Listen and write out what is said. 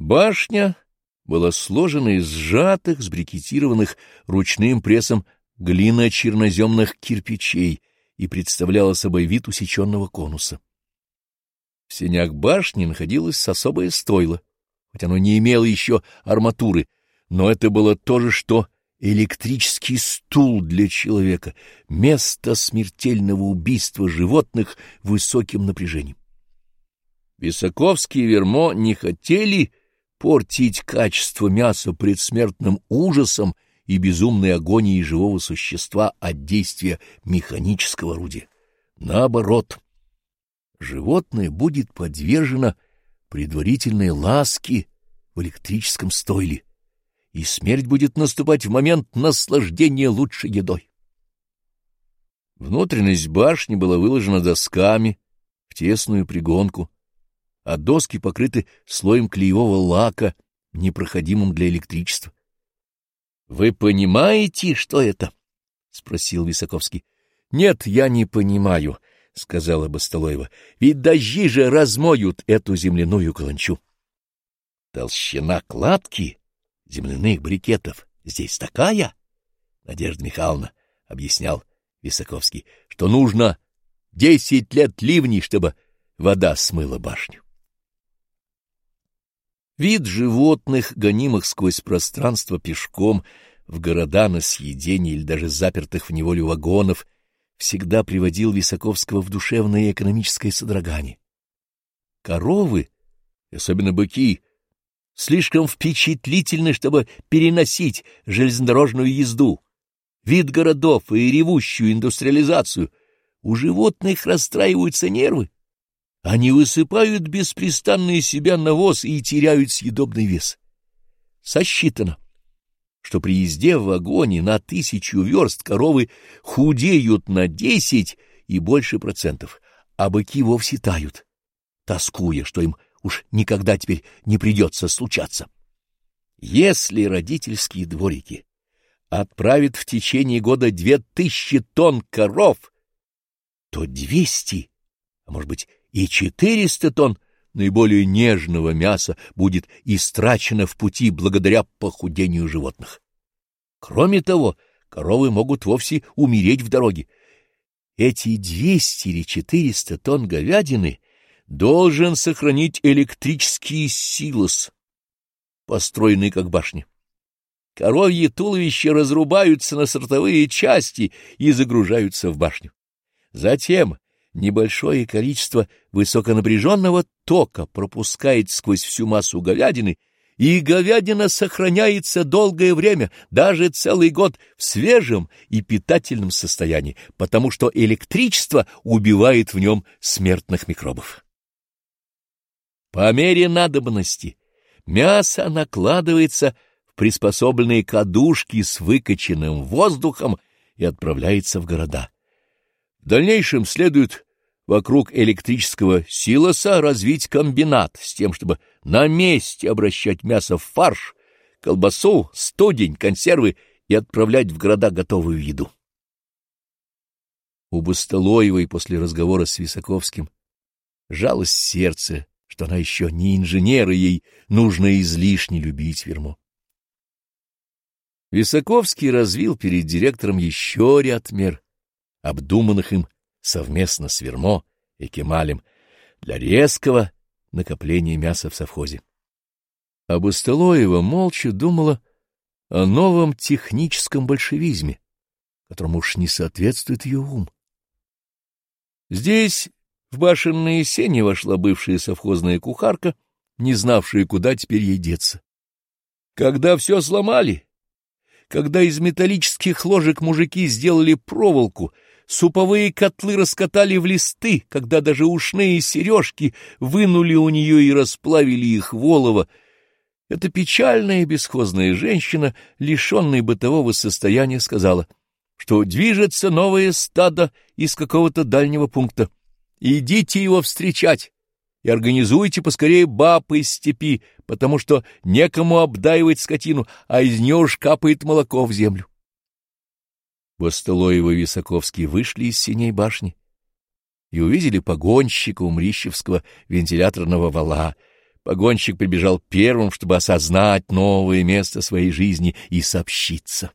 Башня была сложена из сжатых, сбрикетированных ручным прессом глино-черноземных кирпичей и представляла собой вид усеченного конуса. В сенях башни находилось особое стойло, хоть оно не имело еще арматуры, но это было то же, что электрический стул для человека, место смертельного убийства животных высоким напряжением. Висаковский и Вермо не хотели портить качество мяса предсмертным ужасом и безумной агонией живого существа от действия механического орудия. Наоборот, животное будет подвержено предварительной ласке в электрическом стойле, и смерть будет наступать в момент наслаждения лучшей едой. Внутренность башни была выложена досками в тесную пригонку, а доски покрыты слоем клеевого лака, непроходимым для электричества. — Вы понимаете, что это? — спросил Висаковский. — Нет, я не понимаю, — сказала Бастолоева. — Ведь дожди же размоют эту земляную каланчу. Толщина кладки земляных брикетов здесь такая, — Надежда Михайловна объяснял Висаковский, — что нужно десять лет ливней, чтобы вода смыла башню. Вид животных, гонимых сквозь пространство пешком, в города на съедение или даже запертых в неволю вагонов, всегда приводил Висаковского в душевное и экономическое содрогание. Коровы, особенно быки, слишком впечатлительны, чтобы переносить железнодорожную езду, вид городов и ревущую индустриализацию. У животных расстраиваются нервы. Они высыпают беспрестанно из себя навоз и теряют съедобный вес. Сосчитано, что при езде в вагоне на тысячу верст коровы худеют на десять и больше процентов, а быки вовсе тают, тоскуя, что им уж никогда теперь не придется случаться. Если родительские дворики отправят в течение года две тысячи тонн коров, то двести, а может быть и 400 тонн наиболее нежного мяса будет истрачено в пути благодаря похудению животных. Кроме того, коровы могут вовсе умереть в дороге. Эти 200 или 400 тонн говядины должен сохранить электрический силос, построенный как башня. Коровьи туловища разрубаются на сортовые части и загружаются в башню. Затем небольшое количество высоконапряженного тока пропускает сквозь всю массу говядины, и говядина сохраняется долгое время, даже целый год, в свежем и питательном состоянии, потому что электричество убивает в нем смертных микробов. По мере надобности мясо накладывается в приспособленные кадушки с выкачанным воздухом и отправляется в города. В дальнейшем следует вокруг электрического силоса развить комбинат с тем, чтобы на месте обращать мясо в фарш, колбасу, студень, консервы и отправлять в города готовую еду. У Бастолоевой после разговора с Висаковским жалость сердце, что она еще не инженер, и ей нужно излишне любить Вермо. Висаковский развил перед директором еще ряд мер, обдуманных им совместно с Вермо и Кемалем для резкого накопления мяса в совхозе. А Бастылоева молча думала о новом техническом большевизме, которому уж не соответствует ее ум. Здесь в башенные сени вошла бывшая совхозная кухарка, не знавшая, куда теперь ей деться. Когда все сломали, когда из металлических ложек мужики сделали проволоку, Суповые котлы раскатали в листы, когда даже ушные сережки вынули у нее и расплавили их волово. Эта печальная бесхозная женщина, лишенная бытового состояния, сказала, что движется новое стадо из какого-то дальнего пункта. Идите его встречать и организуйте поскорее баб из степи, потому что некому обдаивать скотину, а из нее уж капает молоко в землю. Бастылоева и Висаковский вышли из синей башни и увидели погонщика у Мрищевского вентиляторного вала, Погонщик прибежал первым, чтобы осознать новое место своей жизни и сообщиться.